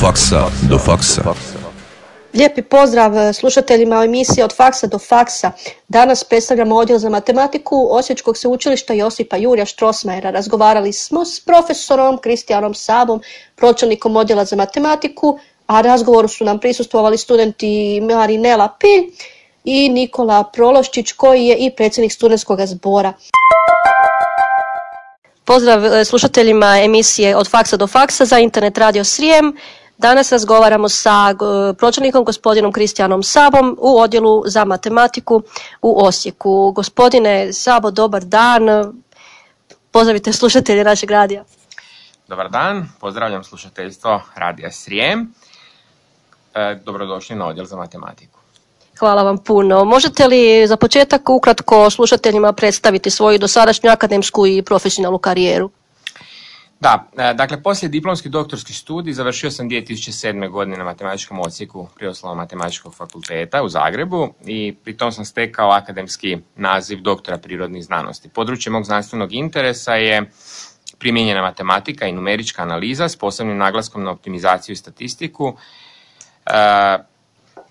faksa do faksa. Lijepi pozdrav e, slušateljima emisije Od faksa do faksa. Danas predstavljamo odjel za matematiku Osječkog sveučilišta Josipa Jurja Štrosmajera. Razgovarali smo s profesorom Kristijanom Sabom, pročelnikom odjela za matematiku, a razgovoru su nam prisustvovali studenti Marinela Pilj i Nikola Prološčić koji je i predsjednik studentskog zbora. Pozdrav e, slušateljima emisije Od faksa do faksa za internet radio Srijem. Danas razgovaramo sa pročelnikom gospodinom Kristijanom Sabom u odjelu za matematiku u Osijeku. Gospodine Sabo, dobar dan. Pozdravite slušatelje našeg radija. Dobar dan, pozdravljam slušateljstvo Radija Srijem. E, dobrodošli na odjel za matematiku. Hvala vam puno. Možete li za početak ukratko slušateljima predstaviti svoju dosadašnju akademsku i profesionalnu karijeru? Da, e, dakle, poslije diplomski doktorski studij završio sam 2007. godine na matematičkom odsjeku Priroslava matematičkog fakulteta u Zagrebu i pri tom sam stekao akademski naziv doktora prirodnih znanosti. Područje mog znanstvenog interesa je primijenjena matematika i numerička analiza s posebnim naglaskom na optimizaciju i statistiku. E,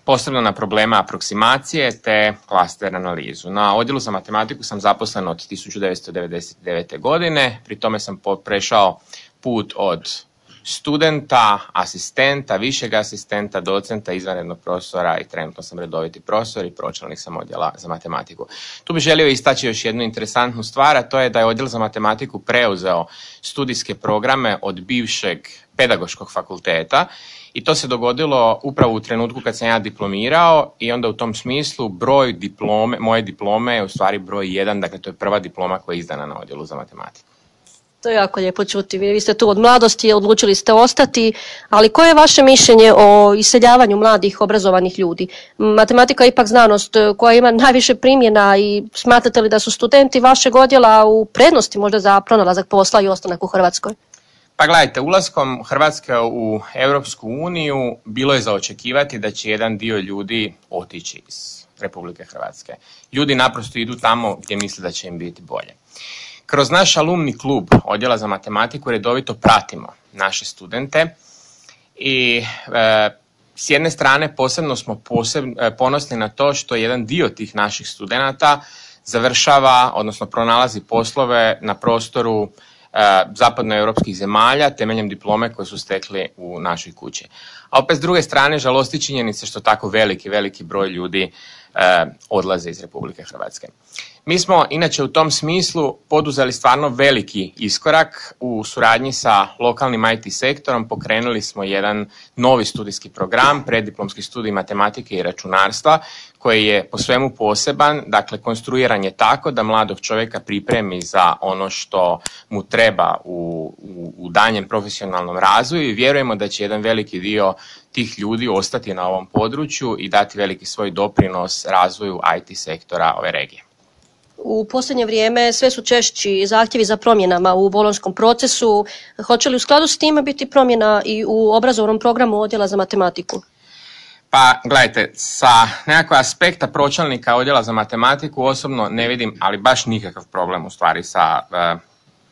posebno na problema aproksimacije te klaster analizu. Na odjelu za matematiku sam zaposlen od 1999. godine, pri tome sam prešao put od studenta, asistenta, višeg asistenta, docenta, izvanrednog profesora i trenutno sam redoviti profesor i pročelnik sam odjela za matematiku. Tu bih želio istaći još jednu interesantnu stvar, a to je da je odjel za matematiku preuzeo studijske programe od bivšeg pedagoškog fakulteta i to se dogodilo upravo u trenutku kad sam ja diplomirao i onda u tom smislu broj diplome, moje diplome je u stvari broj jedan, dakle to je prva diploma koja je izdana na odjelu za matematiku. To je jako lijepo čuti. Vi ste tu od mladosti, odlučili ste ostati, ali koje je vaše mišljenje o iseljavanju mladih obrazovanih ljudi? Matematika je ipak znanost koja ima najviše primjena i smatrate li da su studenti vašeg odjela u prednosti možda za pronalazak posla i ostanak u Hrvatskoj? Pa gledajte, ulaskom Hrvatske u Europsku uniju bilo je za očekivati da će jedan dio ljudi otići iz Republike Hrvatske. Ljudi naprosto idu tamo gdje misle da će im biti bolje. Kroz naš alumni klub Odjela za matematiku redovito pratimo naše studente i e, s jedne strane posebno smo e, ponosni na to što jedan dio tih naših studenata završava, odnosno pronalazi poslove na prostoru zapadnoeuropskih zemalja temeljem diplome koje su stekli u našoj kući. A opet s druge strane žalosti činjenice što tako veliki, veliki broj ljudi e, odlaze iz Republike Hrvatske. Mi smo inače u tom smislu poduzeli stvarno veliki iskorak u suradnji sa lokalnim IT sektorom. Pokrenuli smo jedan novi studijski program, preddiplomski studij matematike i računarstva, koji je po svemu poseban, dakle konstruiran je tako da mladog čovjeka pripremi za ono što mu treba u, u, u danjem profesionalnom razvoju i vjerujemo da će jedan veliki dio tih ljudi ostati na ovom području i dati veliki svoj doprinos razvoju IT sektora ove regije. U posljednje vrijeme sve su češći zahtjevi za promjenama u bolonskom procesu. Hoće li u skladu s time biti promjena i u obrazovnom programu odjela za matematiku? Pa gledajte, sa nekakva aspekta pročelnika odjela za matematiku osobno ne vidim, ali baš nikakav problem u stvari sa uh,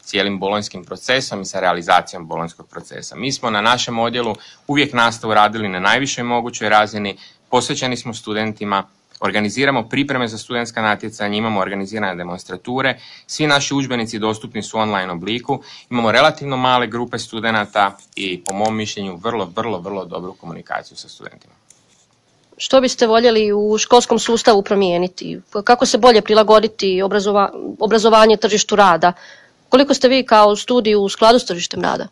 cijelim bolonjskim procesom i sa realizacijom bolonjskog procesa. Mi smo na našem odjelu uvijek nastavu radili na najvišoj mogućoj razini, posvećeni smo studentima, Organiziramo pripreme za studentska natjecanja, imamo organizirane demonstrature, svi naši udžbenici dostupni su u online obliku, imamo relativno male grupe studenata i po mom mišljenju vrlo, vrlo, vrlo dobru komunikaciju sa studentima. Što biste voljeli u školskom sustavu promijeniti? Kako se bolje prilagoditi obrazova, obrazovanje tržištu rada? Koliko ste vi kao studiju u skladu s tržištem rada?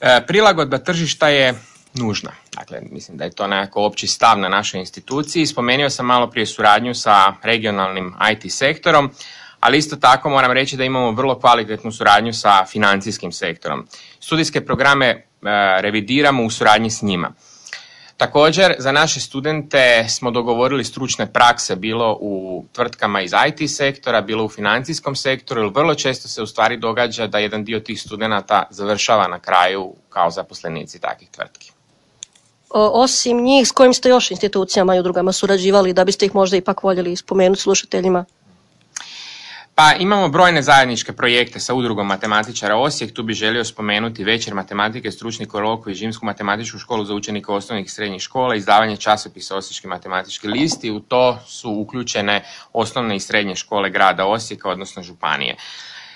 E, prilagodba tržišta je nužna. Dakle, mislim da je to nekako opći stav na našoj instituciji. Spomenuo sam malo prije suradnju sa regionalnim IT sektorom, ali isto tako moram reći da imamo vrlo kvalitetnu suradnju sa financijskim sektorom. Studijske programe e, revidiramo u suradnji s njima. Također, za naše studente smo dogovorili stručne prakse bilo u tvrtkama iz IT sektora, bilo u financijskom sektoru, jer vrlo često se u stvari događa da jedan dio tih studenata završava na kraju kao zaposlenici takvih tvrtki. Osim njih, s kojim ste još institucijama i udrugama surađivali da biste ih možda ipak voljeli spomenuti slušateljima? Pa imamo brojne zajedničke projekte sa udrugom matematičara Osijek, tu bi želio spomenuti večer matematike, stručni kolokvij, Žimsku matematičku školu za učenike osnovnih i srednjih škola, izdavanje časopisa Osječki matematički listi, u to su uključene osnovne i srednje škole grada Osijeka, odnosno županije.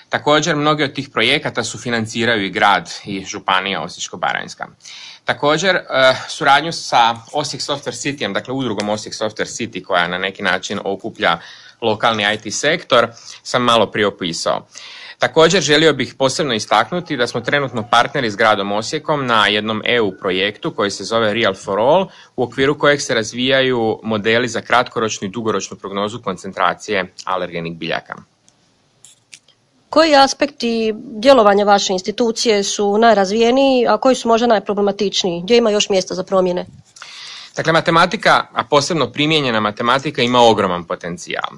Također, mnogi od tih projekata su financiraju i grad i županija Osječko-Baranjska. Također, eh, suradnju sa Osijek Software City, dakle udrugom Osijek Software City koja na neki način okuplja lokalni IT sektor, sam malo prije opisao. Također želio bih posebno istaknuti da smo trenutno partneri s gradom Osijekom na jednom EU projektu koji se zove Real for All, u okviru kojeg se razvijaju modeli za kratkoročnu i dugoročnu prognozu koncentracije alergenih biljaka. Koji aspekti djelovanja vaše institucije su najrazvijeniji, a koji su možda najproblematičniji? Gdje ima još mjesta za promjene? Dakle, matematika, a posebno primijenjena matematika, ima ogroman potencijal.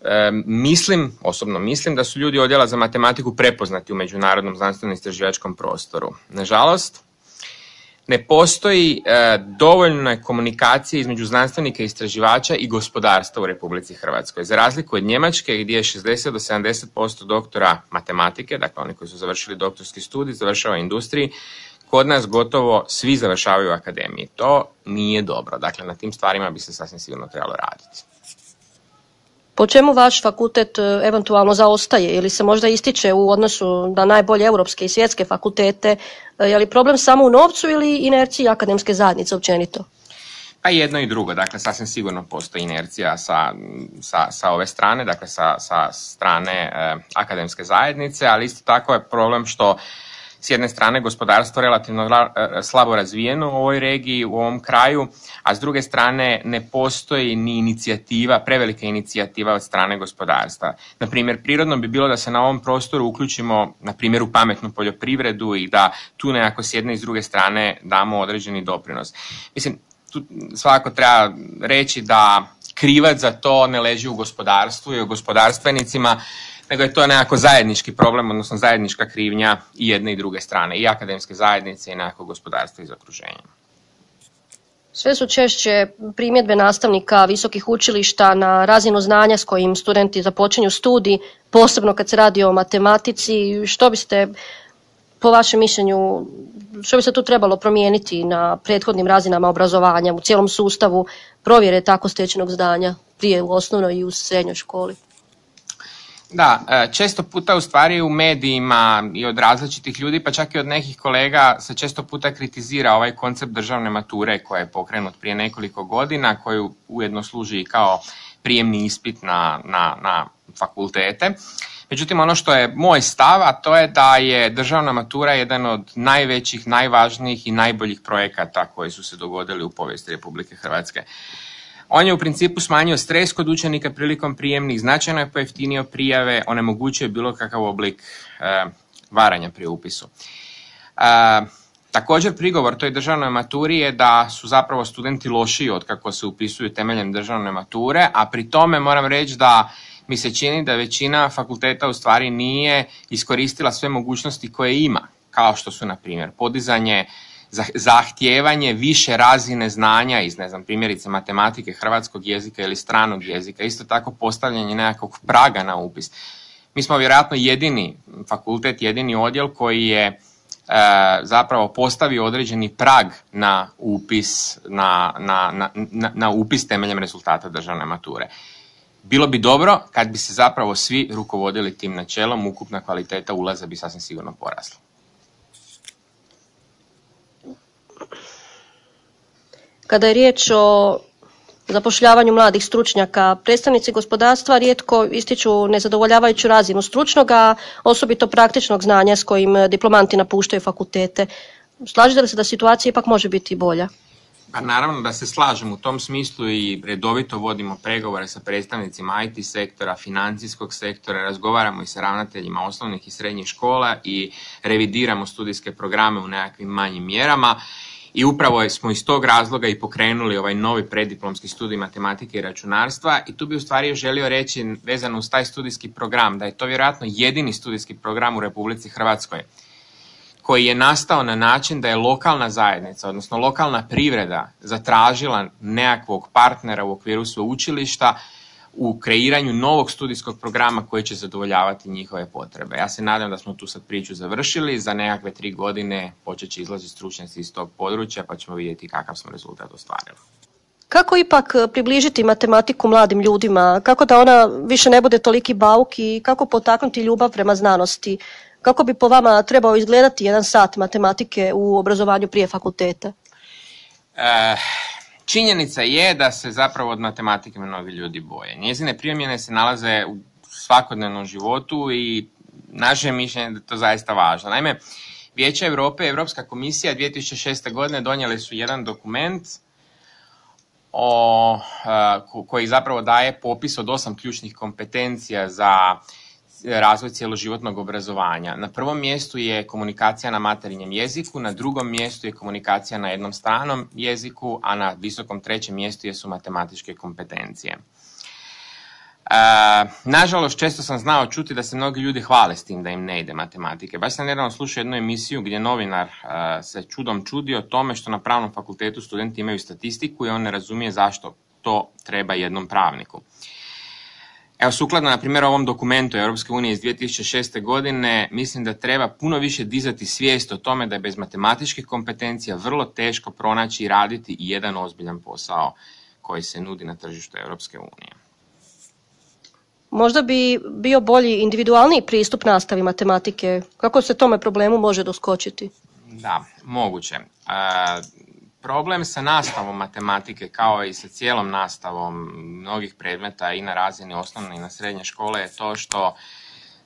E, mislim, osobno mislim da su ljudi odjela za matematiku prepoznati u međunarodnom znanstvenom istraživačkom prostoru. Nažalost, ne postoji e, dovoljne komunikacije između znanstvenika i istraživača i gospodarstva u Republici Hrvatskoj. Za razliku od Njemačke gdje je 60 do 70% doktora matematike, dakle oni koji su završili doktorski studij, završava industriji, kod nas gotovo svi završavaju u akademiji. To nije dobro. Dakle, na tim stvarima bi se sasvim sigurno trebalo raditi. Po čemu vaš fakultet e, eventualno zaostaje ili se možda ističe u odnosu na najbolje europske i svjetske fakultete? E, je li problem samo u novcu ili inerciji akademske zajednice općenito? Pa jedno i drugo, dakle sasvim sigurno postoji inercija sa, sa, sa ove strane, dakle sa, sa strane e, akademske zajednice, ali isto tako je problem što s jedne strane gospodarstvo relativno e, slabo razvijeno u ovoj regiji, u ovom kraju, a s druge strane ne postoji ni inicijativa, prevelika inicijativa od strane gospodarstva. Na primjer, prirodno bi bilo da se na ovom prostoru uključimo, na primjer, u pametnu poljoprivredu i da tu nekako s jedne i s druge strane damo određeni doprinos. Mislim, tu svakako treba reći da krivac za to ne leži u gospodarstvu i u gospodarstvenicima, nego je to nekako zajednički problem, odnosno zajednička krivnja i jedne i druge strane, i akademske zajednice i nekako gospodarstva iz okruženja. Sve su češće primjedbe nastavnika visokih učilišta na razinu znanja s kojim studenti započinju studij, posebno kad se radi o matematici. Što biste, po vašem mišljenju, što bi se tu trebalo promijeniti na prethodnim razinama obrazovanja u cijelom sustavu provjere tako stečenog znanja prije u osnovnoj i u srednjoj školi? Da, e, često puta u stvari u medijima i od različitih ljudi, pa čak i od nekih kolega se često puta kritizira ovaj koncept državne mature koji je pokrenut prije nekoliko godina, koji ujedno služi i kao prijemni ispit na, na, na fakultete. Međutim, ono što je moj stav, a to je da je državna matura jedan od najvećih, najvažnijih i najboljih projekata koji su se dogodili u povijesti Republike Hrvatske. On je u principu smanjio stres kod učenika prilikom prijemnih, značajno je pojeftinio prijave, onemogućio bilo kakav oblik e, varanja pri upisu. E, također prigovor toj državnoj maturi je da su zapravo studenti lošiji od kako se upisuju temeljem državne mature, a pri tome moram reći da mi se čini da većina fakulteta u stvari nije iskoristila sve mogućnosti koje ima, kao što su na primjer podizanje zahtijevanje više razine znanja iz, ne znam, primjerice matematike, hrvatskog jezika ili stranog jezika, isto tako postavljanje nekakvog praga na upis. Mi smo vjerojatno jedini fakultet, jedini odjel koji je e, zapravo postavio određeni prag na upis, na, na, na, na upis temeljem rezultata državne mature. Bilo bi dobro kad bi se zapravo svi rukovodili tim načelom, ukupna kvaliteta ulaza bi sasvim sigurno porasla. Kada je riječ o zapošljavanju mladih stručnjaka, predstavnici gospodarstva rijetko ističu nezadovoljavajuću razinu stručnog, a osobito praktičnog znanja s kojim diplomanti napuštaju fakultete. Slažete li se da situacija ipak može biti bolja? Pa naravno da se slažem u tom smislu i redovito vodimo pregovore sa predstavnicima IT sektora, financijskog sektora, razgovaramo i sa ravnateljima osnovnih i srednjih škola i revidiramo studijske programe u nekakvim manjim mjerama i upravo smo iz tog razloga i pokrenuli ovaj novi preddiplomski studij matematike i računarstva i tu bi u stvari želio reći vezano uz taj studijski program da je to vjerojatno jedini studijski program u Republici Hrvatskoj koji je nastao na način da je lokalna zajednica, odnosno lokalna privreda zatražila nekakvog partnera u okviru sveučilišta u kreiranju novog studijskog programa koji će zadovoljavati njihove potrebe. Ja se nadam da smo tu sad priču završili, za nekakve tri godine počet će izlaziti stručnjaci iz tog područja pa ćemo vidjeti kakav smo rezultat ostvarili. Kako ipak e, približiti matematiku mladim ljudima? Kako da ona više ne bude toliki bauk i kako potaknuti ljubav prema znanosti? Kako bi po vama trebao izgledati jedan sat matematike u obrazovanju prije fakulteta? E, činjenica je da se zapravo od matematike mnogi ljudi boje. Njezine primjene se nalaze u svakodnevnom životu i naše mišljenje je da je to zaista važno. Naime, Vijeće Europe i Europska komisija 2006. godine donijeli su jedan dokument o, koji zapravo daje popis od osam ključnih kompetencija za razvoj cjeloživotnog obrazovanja. Na prvom mjestu je komunikacija na materinjem jeziku, na drugom mjestu je komunikacija na jednom stranom jeziku, a na visokom trećem mjestu su matematičke kompetencije. E, nažalost, često sam znao čuti da se mnogi ljudi hvale s tim da im ne ide matematike. Baš sam nedavno slušao jednu emisiju gdje novinar se čudom čudi o tome što na pravnom fakultetu studenti imaju statistiku i on ne razumije zašto to treba jednom pravniku. Evo, sukladno, na primjer, ovom dokumentu Europske unije iz 2006. godine, mislim da treba puno više dizati svijest o tome da je bez matematičkih kompetencija vrlo teško pronaći i raditi jedan ozbiljan posao koji se nudi na tržištu Europske unije. Možda bi bio bolji individualni pristup nastavi matematike. Kako se tome problemu može doskočiti? Da, moguće. E, problem sa nastavom matematike kao i sa cijelom nastavom mnogih predmeta i na razini osnovne i na srednje škole je to što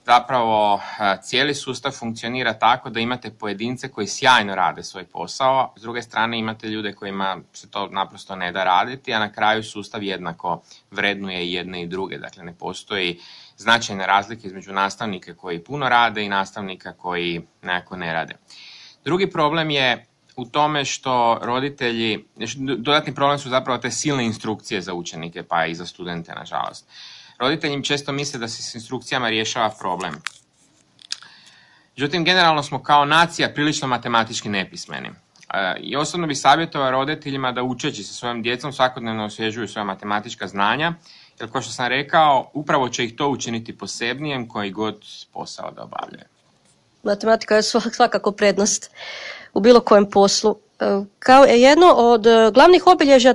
zapravo e, cijeli sustav funkcionira tako da imate pojedince koji sjajno rade svoj posao, s druge strane imate ljude kojima se to naprosto ne da raditi, a na kraju sustav jednako vrednuje i jedne i druge. Dakle, ne postoji značajne razlike između nastavnika koji puno rade i nastavnika koji nekako ne rade. Drugi problem je u tome što roditelji, dodatni problem su zapravo te silne instrukcije za učenike pa i za studente nažalost. Roditelji im često misle da se s instrukcijama rješava problem. Međutim, generalno smo kao nacija prilično matematički nepismeni. E, I osobno bih savjetovao roditeljima da učeći sa svojom djecom svakodnevno osvježuju svoja matematička znanja, jer kao što sam rekao, upravo će ih to učiniti posebnijem koji god posao da obavljaju. Matematika je svakako prednost u bilo kojem poslu. E, kao jedno od glavnih obilježja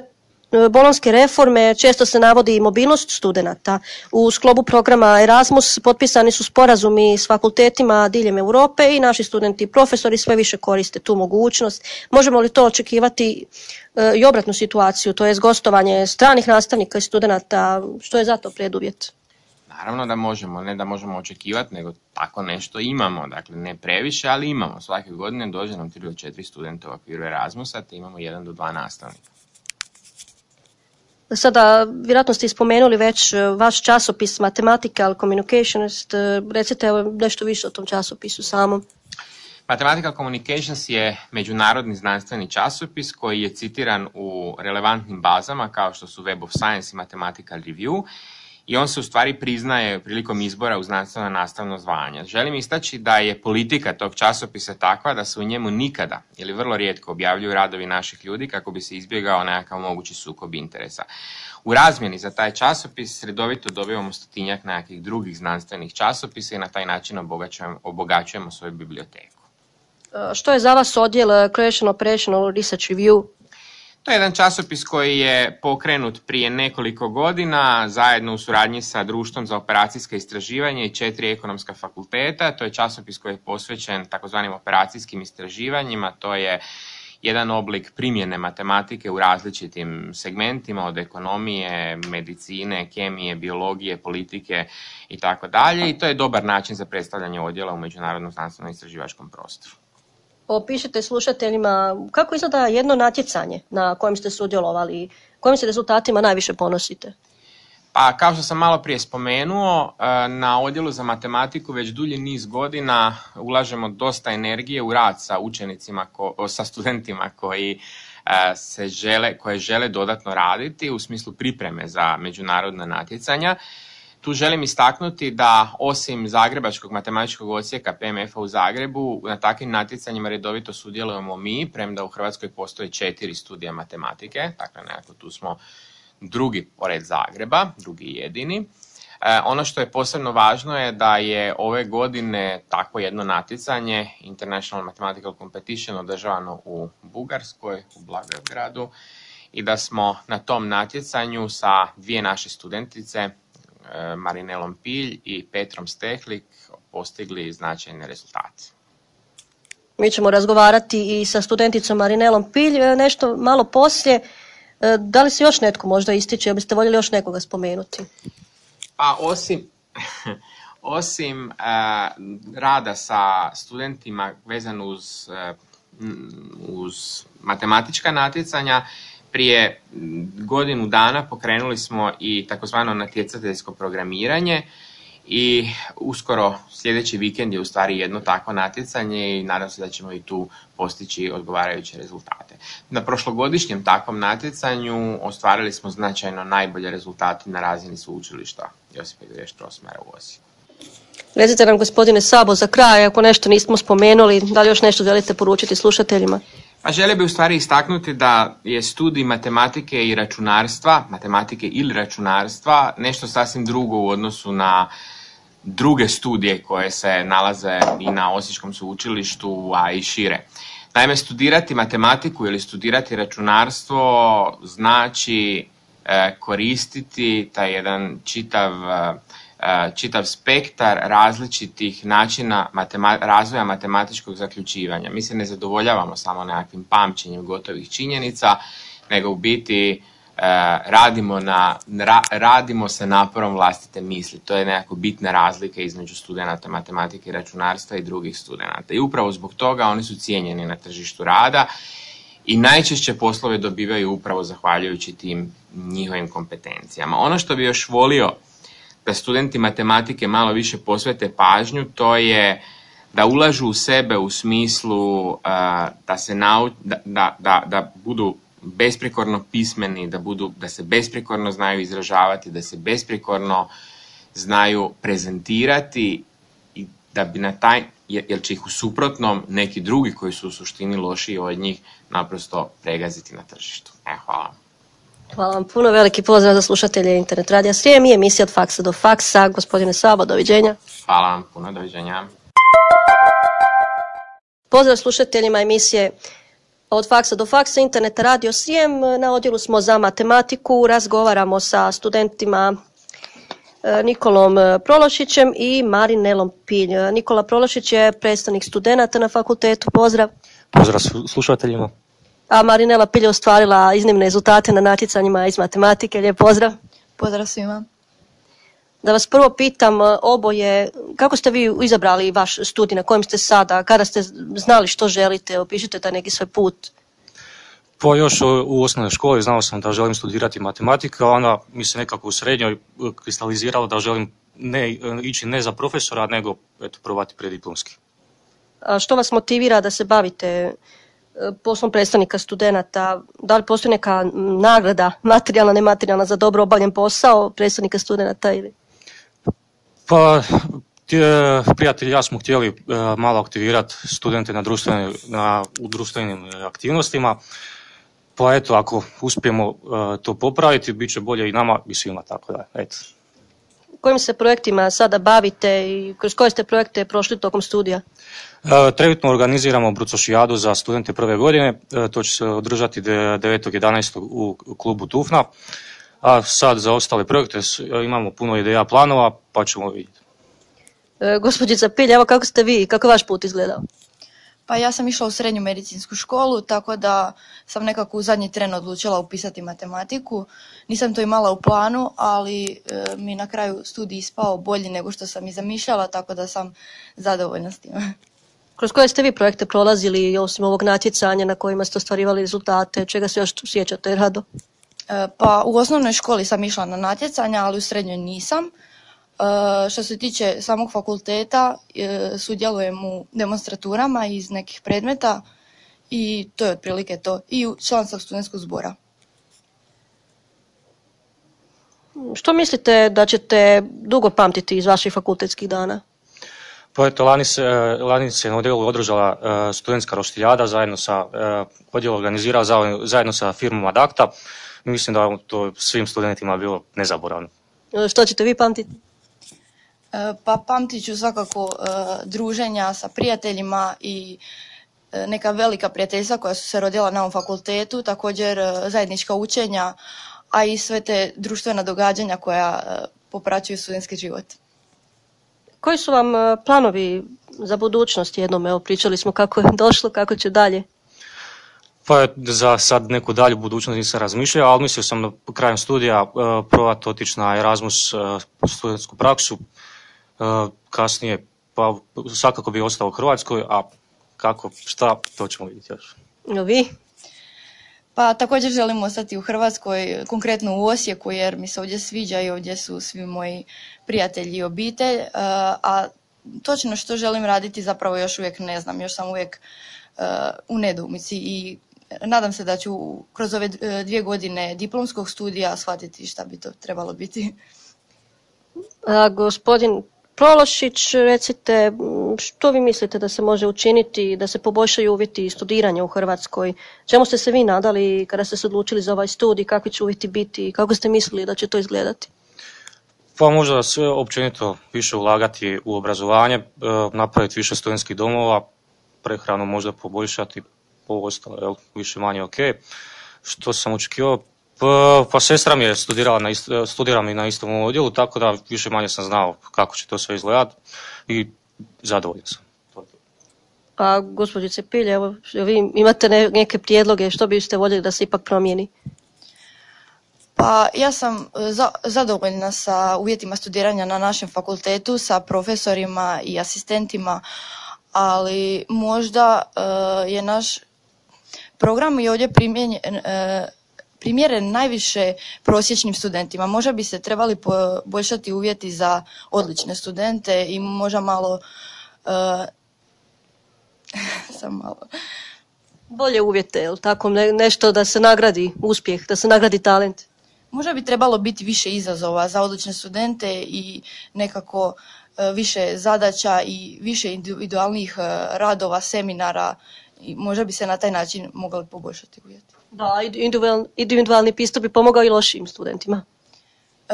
E, bolonske reforme često se navodi i mobilnost studenata. U sklopu programa Erasmus potpisani su sporazumi s fakultetima diljem Europe i naši studenti i profesori sve više koriste tu mogućnost. Možemo li to očekivati e, i obratnu situaciju, to je gostovanje stranih nastavnika i studenata, što je za to preduvjet? Naravno da možemo, ne da možemo očekivati, nego tako nešto imamo. Dakle, ne previše, ali imamo. Svake godine dođe nam 3 do 4 studenta u okviru Erasmusa, te imamo 1 do 2 nastavnika. Sada, vjerojatno ste ispomenuli već e, vaš časopis Mathematical Communications, e, recite nešto više o tom časopisu samom. Mathematical Communications je međunarodni znanstveni časopis koji je citiran u relevantnim bazama kao što su Web of Science i Mathematical Review i on se u stvari priznaje prilikom izbora u znanstveno nastavno zvanje. Želim istaći da je politika tog časopisa takva da se u njemu nikada ili vrlo rijetko objavljuju radovi naših ljudi kako bi se izbjegao nekakav mogući sukob interesa. U razmjeni za taj časopis redovito dobivamo stotinjak nekakvih drugih znanstvenih časopisa i na taj način obogaćujemo, svoju biblioteku. E, što je za vas odjel Creation Operational Research Review? To je jedan časopis koji je pokrenut prije nekoliko godina zajedno u suradnji sa Društvom za operacijske istraživanje i četiri ekonomska fakulteta. To je časopis koji je posvećen takozvanim operacijskim istraživanjima. To je jedan oblik primjene matematike u različitim segmentima od ekonomije, medicine, kemije, biologije, politike i tako dalje i to je dobar način za predstavljanje odjela u međunarodnom znanstveno istraživačkom prostoru opišite slušateljima kako izgleda jedno natjecanje na kojem ste sudjelovali i kojim se rezultatima najviše ponosite? Pa kao što sam malo prije spomenuo, e, na odjelu za matematiku već dulji niz godina ulažemo dosta energije u rad sa učenicima, sa studentima koji e, se žele, koje žele dodatno raditi u smislu pripreme za međunarodna natjecanja. Tu želim istaknuti da osim Zagrebačkog matematičkog odsjeka PMF-a u Zagrebu, na takvim natjecanjima redovito sudjelujemo mi, premda u Hrvatskoj postoje četiri studija matematike, dakle nekako tu smo drugi pored Zagreba, drugi jedini. E, ono što je posebno važno je da je ove godine takvo jedno natjecanje International Mathematical Competition održavano u Bugarskoj, u Blagovgradu i da smo na tom natjecanju sa dvije naše studentice, Marinelom Pilj i Petrom Stehlik, postigli značajne rezultate. Mi ćemo razgovarati i sa studenticom Marinelom Pilj e, nešto malo poslije. Da li se još netko možda ističe, ili biste voljeli još nekoga spomenuti? Pa osim, osim rada sa studentima vezano uz, uz matematička natjecanja, prije godinu dana pokrenuli smo i takozvano natjecateljsko programiranje i uskoro sljedeći vikend je u stvari jedno takvo natjecanje i nadam se da ćemo i tu postići odgovarajuće rezultate. Na prošlogodišnjem takvom natjecanju ostvarili smo značajno najbolje rezultate na razini sveučilišta Josipa Jurija Štrosmera u Osijeku. Recite nam gospodine Sabo za kraj, ako nešto nismo spomenuli, da li još nešto želite poručiti slušateljima? Pa želio bi u stvari istaknuti da je studij matematike i računarstva, matematike ili računarstva, nešto sasvim drugo u odnosu na druge studije koje se nalaze i na Osječkom sveučilištu, a i šire. Naime, studirati matematiku ili studirati računarstvo znači e, koristiti taj jedan čitav, e, čitav spektar različitih načina razvoja matematičkog zaključivanja. Mi se ne zadovoljavamo samo nekakvim pamćenjem gotovih činjenica, nego u biti E, radimo, na, radimo se naporom vlastite misli. To je nekako bitna razlika između studenata matematike i računarstva i drugih studenata. I upravo zbog toga oni su cijenjeni na tržištu rada i najčešće poslove dobivaju upravo zahvaljujući tim njihovim kompetencijama. Ono što bi još volio da studenti matematike malo više posvete pažnju, to je da ulažu u sebe u smislu da se nau, da, da, da, da budu besprekorno pismeni, da, budu, da se besprekorno znaju izražavati, da se besprekorno znaju prezentirati i da bi na taj, jer će ih u suprotnom neki drugi koji su u suštini lošiji od njih naprosto pregaziti na tržištu. E, hvala Hvala vam puno, veliki pozdrav za slušatelje Internet Radija Srijem i emisija od faksa do faksa. Gospodine Sabo, doviđenja. Hvala vam puno, doviđenja. Pozdrav slušateljima emisije od faksa do faksa, internet radio Srijem. Na odjelu smo za matematiku, razgovaramo sa studentima e, Nikolom Prološićem i Marinelom Pilj. Nikola Prološić je predstavnik studenata na fakultetu. Pozdrav. Pozdrav slušateljima. A Marinela Pilj je ostvarila iznimne rezultate na natjecanjima iz matematike. Lijep pozdrav. Pozdrav svima. Da vas prvo pitam e, oboje, kako ste vi izabrali vaš studij, na kojem ste sada, kada ste znali što želite, opišite taj neki svoj put? Pa još u osnovnoj školi znao sam da želim studirati matematiku, a onda mi se nekako u srednjoj kristaliziralo da želim ne, ići ne za profesora, nego eto, provati prediplomski. A što vas motivira da se bavite e, poslom predstavnika studenata? Da li postoji neka nagrada, materijalna, nematerijalna, za dobro obavljen posao predstavnika studenata ili? Pa, prijatelji ja smo htjeli e, malo aktivirati studente na, na, u društvenim aktivnostima, pa eto, ako uspijemo e, to popraviti, bit će bolje i nama i svima, tako da, eto. Kojim se projektima sada bavite i kroz koje ste projekte prošli tokom studija? Trenutno organiziramo Brucošijadu za studente prve godine, to će se održati 9.11. u klubu Tufna. A sad za ostale projekte imamo puno ideja planova, pa ćemo vidjeti. E, gospođica Pilj, evo kako ste vi, kako je vaš put izgledao? Pa ja sam išla u srednju medicinsku školu, tako da sam nekako u zadnji tren odlučila upisati matematiku. Nisam to imala u planu, ali e, mi na kraju studij ispao bolji nego što sam i zamišljala, tako da sam zadovoljna s time. Kroz koje ste vi projekte prolazili, osim ovog natjecanja na kojima ste ostvarivali rezultate, čega se još sjećate rado? E, pa u osnovnoj školi sam išla na natjecanja, ali u srednjoj nisam. E, što se tiče samog fakulteta, e, sudjelujem u demonstraturama iz nekih predmeta i to je otprilike to. I član sam studentskog zbora. Što mislite da ćete dugo pamtiti iz vaših fakultetskih dana? Pa eto, lani se, lani se na odjelu održala studentska roštiljada zajedno sa, odjel organizirao zajedno sa firmom Adakta. mislim da to svim studentima bilo nezaboravno. E, Što ćete vi pamtiti? E, Pa pamtit ću svakako e, druženja sa prijateljima i e, neka velika prijateljstva koja su se rodila na ovom fakultetu, također e, zajednička učenja, a i sve te društvena događanja koja e, popraćuju studentski život. Koji su vam e, planovi za budućnost jednom? Evo, pričali smo kako je došlo, kako će dalje. Pa za sad neku dalju budućnost nisam razmišljao, ali mislio sam na krajem studija uh, probati otići na Erasmus uh, studentsku praksu. Kasnije, pa svakako bi ostao u Hrvatskoj, a kako, šta, to ćemo vidjeti još. No, vi? Pa također želim ostati u Hrvatskoj, konkretno u Osijeku jer mi se ovdje sviđa i ovdje su svi moji prijatelji i obitelj, e, a točno što želim raditi zapravo još uvijek ne znam, još sam uvijek e, u nedoumici i nadam se da ću kroz ove e, dvije godine diplomskog studija shvatiti šta bi to trebalo biti. Gospodin Prološić, recite, što vi mislite da se može učiniti da se poboljšaju uvjeti studiranja u Hrvatskoj? Čemu ste se vi nadali kada ste se odlučili za ovaj studij, kakvi će uvjeti biti kako ste mislili da će to izgledati? Pa možda sve općenito više ulagati u obrazovanje, e, napraviti više studentskih domova, prehranu možda poboljšati, ovo ostalo, jel, više manje ok. Što sam očekivao? Pa, pa sestra mi je studirala na ist, studira mi na istom odjelu, tako da više manje sam znao kako će to sve izgledati i zadovoljan sam. A gospođice Pilje, evo, vi imate ne- neke prijedloge, što biste voljeli da se ipak promijeni? Pa ja sam e, za- zadovoljna sa uvjetima studiranja na našem fakultetu, sa profesorima i asistentima, ali možda e, je naš program i ovdje primjenjen, e, primjeren najviše prosječnim studentima. Možda bi se trebali poboljšati uvjeti za odlične studente i možda malo e, sam malo Bolje uvjete, jel tako? Ne- nešto da se nagradi uspjeh, da se nagradi talent. Možda bi trebalo biti više izazova za odlične studente i nekako e, više zadaća i više individualnih e, radova, seminara i možda bi se na taj način mogli poboljšati uvjeti. Da, individual- individualni pristup bi pomogao i lošim studentima. E,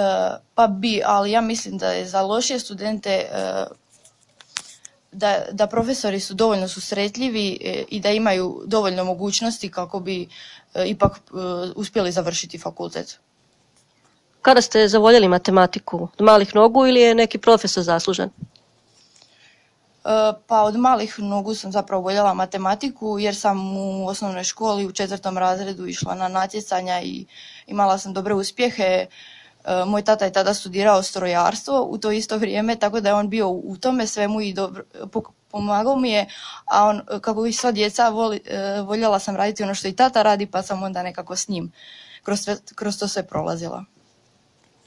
pa bi, ali ja mislim da je za lošije studente e, da, da profesori su dovoljno susretljivi e, i da imaju dovoljno mogućnosti kako bi e, ipak uspjeli završiti fakultet. Kada ste zavoljeli matematiku? Od malih nogu ili je neki profesor zaslužan? E, Pa od malih nogu sam zapravo voljela matematiku jer sam u osnovnoj školi u četvrtom razredu išla na natjecanja i imala sam dobre uspjehe. E, Moj tata je tada studirao strojarstvo u to isto vrijeme, tako da je on bio u tome svemu i dobro, pomagao mi je, a on, kako i sva djeca, voli, e, voljela sam raditi ono što i tata radi, pa sam onda nekako s njim kroz, sve, kroz to sve prolazila.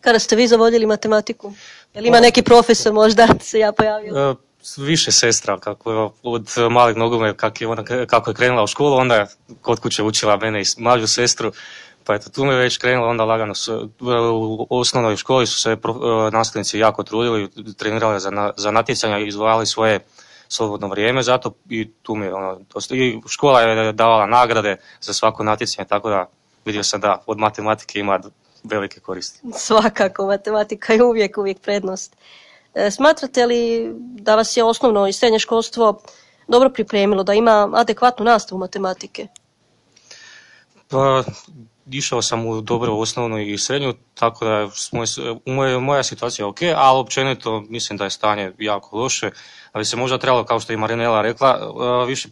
Kada ste vi zavoljeli matematiku? Je li ima neki profesor možda se ja pojavio? Više sestra, kako od malih nogome, kako je, ona, kako je krenula u školu, onda je kod kuće učila mene i mlađu sestru, pa eto, tu me već krenula, onda lagano su, u osnovnoj školi su se e, nastavnici jako trudili, trenirali za, na- za natjecanja i izdvajali svoje slobodno vrijeme, zato i tu mi je ono, i škola je davala nagrade za svako natjecanje, tako da vidio sam da od matematike ima velike koristi. Svakako, matematika je uvijek, uvijek prednost. E, Smatrate li da vas je osnovno i srednje školstvo dobro pripremilo, da ima adekvatnu nastavu matematike? Pa, išao sam u dobro osnovnu i srednju, tako da moje- moja situacija je ok, ali općenito mislim da je stanje jako loše. Da bi se možda trebalo, kao što je Marinela rekla, uh, više,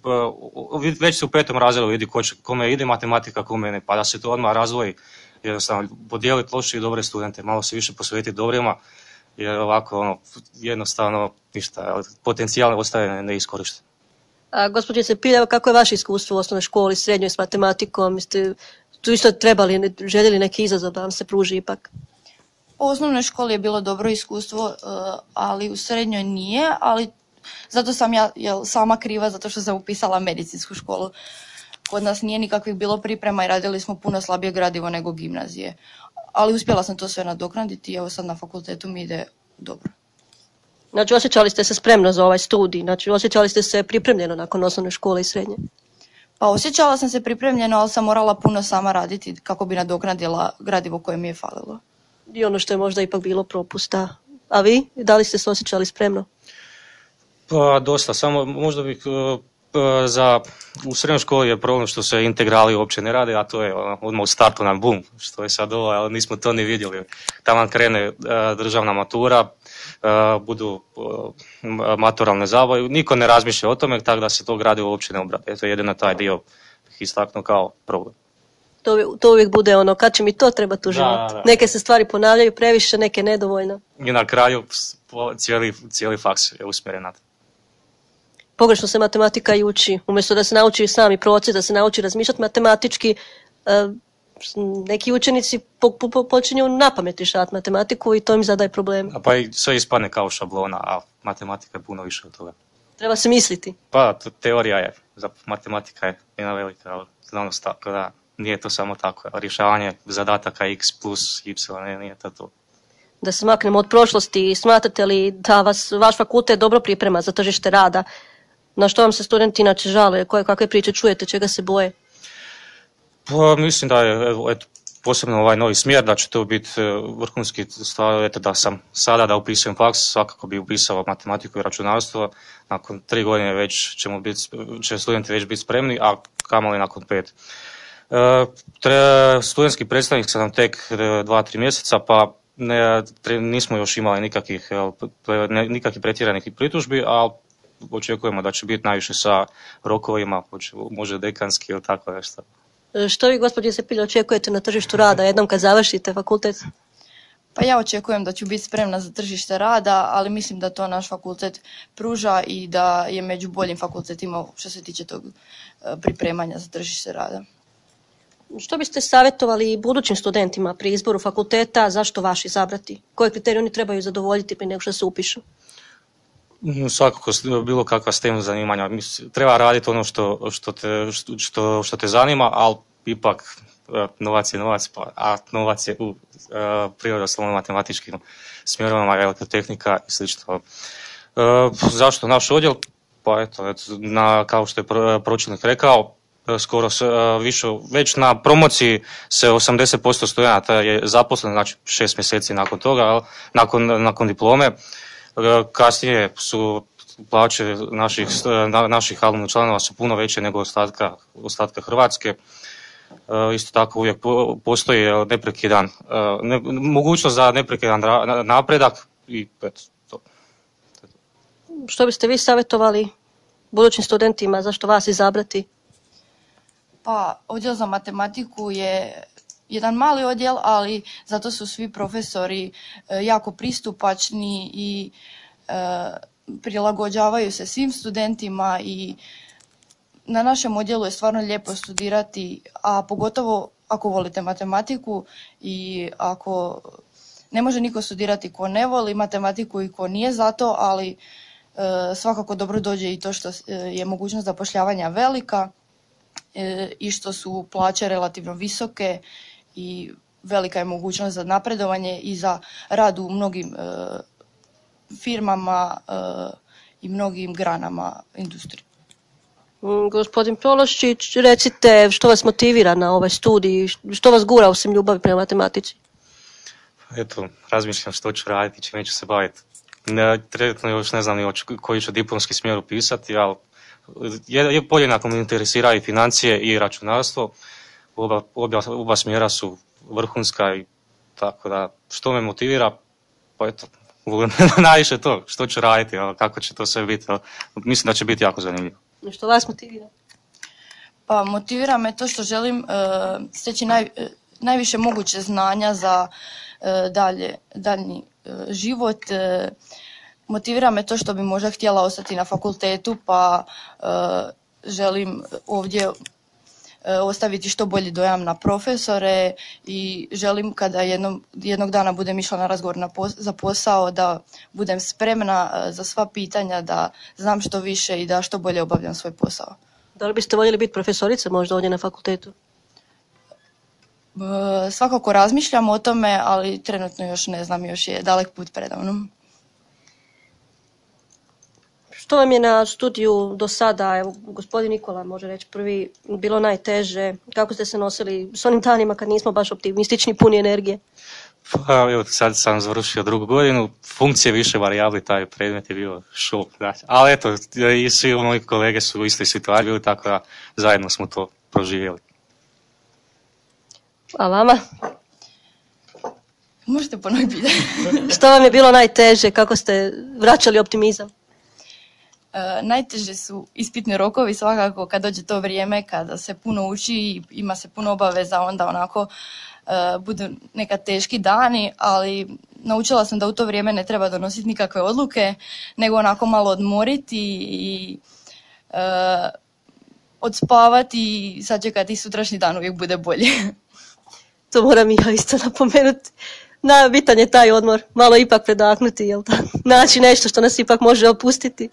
vid- već se u petom razredu vidi ko kome ide matematika, kome ne, pa da se to odmah razvoji, jednostavno podijeliti loše i dobre studente, malo se više posvetiti dobrima, jer ovako ono, jednostavno ništa, potencijal ostaje ne- neiskorišten. A gospođice Piljeva, kako je vaše iskustvo u osnovnoj školi, srednjoj s matematikom? Jeste tu isto trebali, ne- željeli neki izazov da vam se pruži ipak? U osnovnoj školi je bilo dobro iskustvo, e, ali u srednjoj nije, ali zato sam ja jel, sama kriva zato što sam upisala medicinsku školu. Kod nas nije nikakvih bilo priprema i radili smo puno slabije gradivo nego gimnazije. Ali uspjela sam to sve nadoknaditi i evo sad na fakultetu mi ide dobro. Znači, osjećali ste se spremno za ovaj studij, znači osjećali ste se pripremljeno nakon osnovne škole i srednje? Pa osjećala sam se pripremljeno, ali sam morala puno sama raditi kako bi nadoknadila gradivo koje mi je falilo. I ono što je možda ipak bilo propusta. A vi? Da li ste se osjećali spremno? Pa dosta, samo možda bih za, u srednjoj školi je problem što se integrali uopće ne rade, a to je ono, odmah u startu nam bum, što je sad ovo, ali nismo to ni vidjeli. Tamo krene e, državna matura, budu maturalne zabave, niko ne razmišlja o tome, tako da se to gradivo uopće ne obrade. Eto jedino taj dio bih istaknuo kao problem. To, to uvijek bude ono, kad će mi to trebati u život. Neke se stvari ponavljaju previše, neke nedovoljno. I na kraju cijeli, cijeli faks je usmjeren na to pogrešno se matematika i uči. Umjesto da se nauči sami proces, da se nauči razmišljati matematički, e, neki učenici po, po, počinju na pamet rješavati matematiku i to im zadaje problem. A pa i sve ispadne kao šablona, a matematika je puno više od toga. Treba se misliti. Pa, teorija je, za matematika je jedna velika znanost, tako da nije to samo tako. Rješavanje zadataka x plus y, ne, nije to to. Da se maknemo od prošlosti, smatrate li da vas vaš fakultet dobro priprema za tržište rada? Na što vam se studenti inače žale? Koje kakve priče čujete? Čega se boje? Pa, mislim da je eto, posebno ovaj novi smjer, da će to biti e, vrhunski stvar, eto da sam sada da upisujem faks, svakako bi upisao matematiku i računarstvo, nakon tri godine već ćemo biti, će studenti već biti spremni, a kamoli nakon pet. E, tre, studentski predstavnik sam tek e, dva, tri mjeseca, pa ne, nismo još imali nikakvih, nikakvih pretjeranih pritužbi, ali očekujemo da će biti najviše sa rokovima, može dekanski ili tako nešto. E, što vi, gospođe Sepilje, očekujete na tržištu rada jednom kad završite fakultet? Pa ja očekujem da ću biti spremna za tržište rada, ali mislim da to naš fakultet pruža i da je među boljim fakultetima što se tiče tog e, pripremanja za tržište rada. Što biste savjetovali budućim studentima pri izboru fakulteta, zašto vaš izabrati? Koje kriterije oni trebaju zadovoljiti prije nego što se upišu? Mm, svakako bilo kakva STEM zanimanja. Treba raditi ono što, što, te, što, što te zanima, ali ipak e, novac je novac, pa, a novac je u uh, prirodoslovno matematičkim smjerovima, elektrotehnika i slično. Uh, zašto naš odjel? Pa eto, eto na, kao što je pročelnik rekao, skoro više, već na promociji se 80% studenata je zaposleno, znači šest mjeseci nakon toga, nakon, nakon diplome. Kasnije su plaće naših, naših alumnih članova su puno veće nego ostatka, ostatka Hrvatske. E, isto tako uvijek postoji neprekidan, e, ne, mogućnost za neprekidan napredak i to. Što biste vi savjetovali budućim studentima, zašto vas izabrati? Pa, odjel za matematiku je jedan mali odjel, ali zato su svi profesori e, jako pristupačni i e, prilagođavaju se svim studentima i na našem odjelu je stvarno lijepo studirati, a pogotovo ako volite matematiku i ako ne može niko studirati ko ne voli matematiku i ko nije za to, ali e, svakako dobro dođe i to što je mogućnost zapošljavanja velika i što su plaće relativno visoke i velika je mogućnost za napredovanje i za rad u mnogim e, firmama e, i mnogim granama industrije. Mm, gospodin Prološčić, recite što vas motivira na ovaj studij, što vas gura osim ljubavi prema matematici? Eto, razmišljam što ću raditi, čime ću se baviti. Ne, trenutno još ne znam ni koji ću diplomski smjer upisati, ali je, je bolje nakon me interesira i financije i računarstvo oba, oba, oba smjera su vrhunska i tako da što me motivira, pa eto, najviše to, što ću raditi, kako će to sve biti, mislim da će biti jako zanimljivo. Što vas motivira? Pa motivira me to što želim uh, steći naj, uh, najviše moguće znanja za uh, dalje, daljnji život. Motivira me to što bi možda htjela ostati na fakultetu, pa želim ovdje ostaviti što bolji dojam na profesore i želim kada jednom, jednog dana budem išla na razgovor na za posao da budem spremna e, za sva pitanja, da znam što više i da što bolje obavljam svoj posao. Da li biste voljeli biti profesorica možda ovdje na fakultetu? E, svakako razmišljam o tome, ali trenutno još ne znam, još je dalek put predavnom. Što vam je na studiju do sada, evo, gospodin Nikola može reći prvi, bilo najteže? Kako ste se nosili s onim danima kad nismo baš optimistični, puni energije? Pa, evo, sad sam završio drugu godinu, funkcije više varijabli, taj predmet je bio šok. Da. Ali eto, i svi moji kolege su u istoj situaciji bili, tako da zajedno smo to proživjeli. A vama? Možete ponoviti Što vam je bilo najteže? Kako ste vraćali optimizam? E, najteže su ispitni rokovi svakako kad dođe to vrijeme kada se puno uči i ima se puno obaveza onda onako e, budu neka teški dani, ali naučila sam da u to vrijeme ne treba donositi nikakve odluke, nego onako malo odmoriti i e, odspavati i sačekati sutrašnji dan uvijek bude bolje. to moram i ja isto napomenuti. bitan je taj odmor, malo ipak predahnuti, jel da? Naći nešto što nas ipak može opustiti.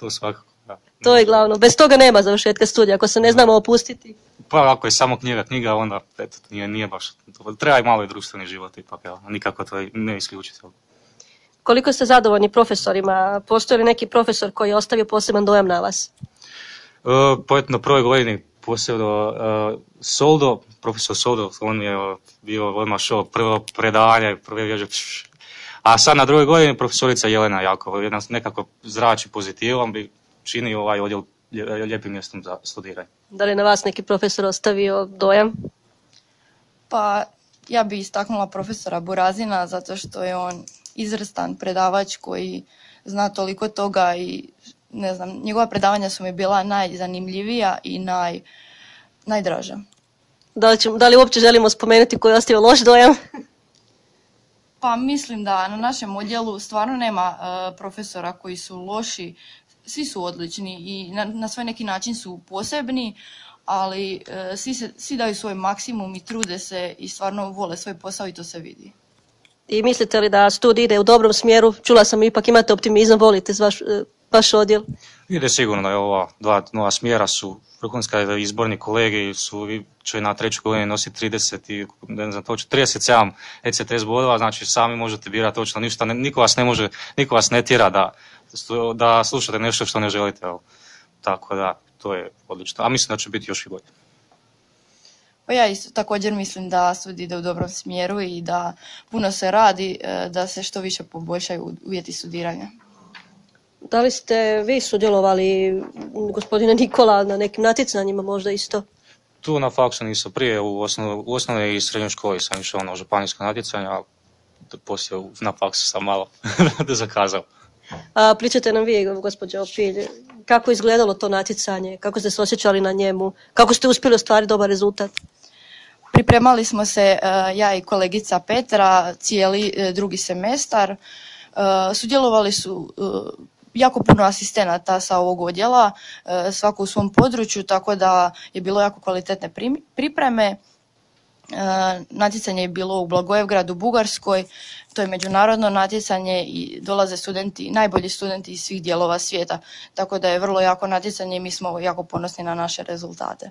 To svakako, da. To je glavno. Bez toga nema završetka studija, ako se ne znamo opustiti. Pa ako je samo knjiga knjiga, onda eto, nije, nije baš... Treba i malo i društveni život ipak, jel? Nikako to ne isključiti. Koliko ste zadovoljni profesorima? Postoji li neki profesor koji je ostavio poseban dojam na vas? Uh, pa na prvoj godini posebno uh, Soldo, profesor Soldo, on je bio odmah šao prvo predavanje, prve vježe, a sad na drugoj godini profesorica Jelena Jakova, jedna nekako zrači pozitivom bi čini ovaj odjel lijepim mjestom za studiranje. Da li na vas neki profesor ostavio dojam? Pa ja bi istaknula profesora Burazina zato što je on izvrstan predavač koji zna toliko toga i ne znam, njegova predavanja su mi bila najzanimljivija i naj, najdraža. Da li, da li uopće želimo spomenuti koji je ostavio loš dojam? Pa mislim da na našem odjelu stvarno nema e, profesora koji su loši, svi su odlični i na, svoj neki način su posebni, ali uh, svi, se, svi daju svoj maksimum i trude se i stvarno vole svoj posao i to se vidi. I mislite li da studij ide u dobrom smjeru? Čula sam ipak imate optimizam, volite vaš, e, vaš odjel? Ide sigurno da je ova dva nova smjera su vrhunska izborni kolegi su će na treću godinu nositi 30 i ne znam točno 37 ECTS bodova, znači sami možete birati točno ništa, niko vas ne može, niko vas ne tjera da, da slušate nešto što ne želite. Tako da, to je odlično. A mislim da će biti još i bolje. Pa ja isto također mislim da studij ide u dobrom smjeru i da puno se radi e, da se što više poboljšaju uvjeti studiranja. Da li ste vi sudjelovali, gospodine Nikola, na nekim natjecanjima možda isto? Tu na faksu nisam prije, u, osnov, u osnovnoj i srednjoj školi sam išao na županijsko natjecanje, a poslije na faksu sam malo da zakazao. A, pričate nam vi, gospođo Opilj, kako je izgledalo to natjecanje, kako ste se osjećali na njemu, kako ste uspjeli ostvariti dobar rezultat? Pripremali smo se e, ja i kolegica Petra cijeli e, drugi semestar. E, sudjelovali su jako puno asistenata sa ovog odjela, e, svako u svom području, tako da je bilo jako kvalitetne pripreme. E, natjecanje je bilo u Blagojevgradu, Bugarskoj, to je međunarodno natjecanje i dolaze studenti, najbolji studenti iz svih dijelova svijeta, tako da je vrlo jako natjecanje i mi smo jako ponosni na naše rezultate.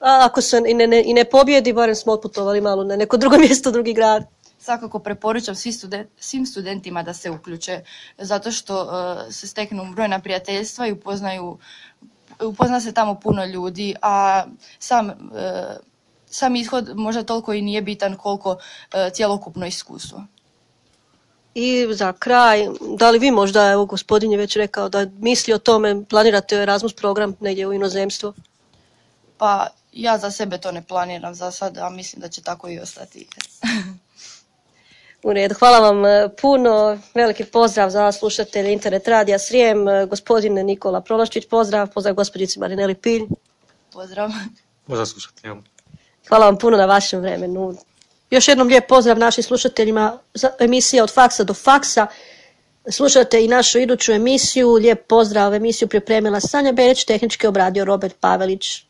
Ako se i ne, i ne pobjedi, barem smo otputovali malo na neko drugo mjesto, drugi grad svakako preporučam svim studentima da se uključe zato što uh, se steknu brojna prijateljstva i upoznaju upozna se tamo puno ljudi, a sam, uh, sam ishod možda toliko i nije bitan koliko uh, cjelokupno iskustvo. I za kraj, da li vi možda, evo gospodin je već rekao da misli o tome, planirate Erasmus program negdje u inozemstvo? Pa ja za sebe to ne planiram za sada, a mislim da će tako i ostati. U redu, hvala vam e, puno. Veliki pozdrav za slušatelje Internet Radija Srijem. E, gospodin Nikola Prolaščić, pozdrav. Pozdrav gospođici Marineli Pilj. Pozdrav. Pozdrav slušateljima. Hvala vam puno na vašem vremenu. Još jednom lijep pozdrav našim slušateljima za emisija od faksa do faksa. Slušate i našu iduću emisiju. Lijep pozdrav. Emisiju pripremila Sanja Berić, tehnički obradio Robert Pavelić.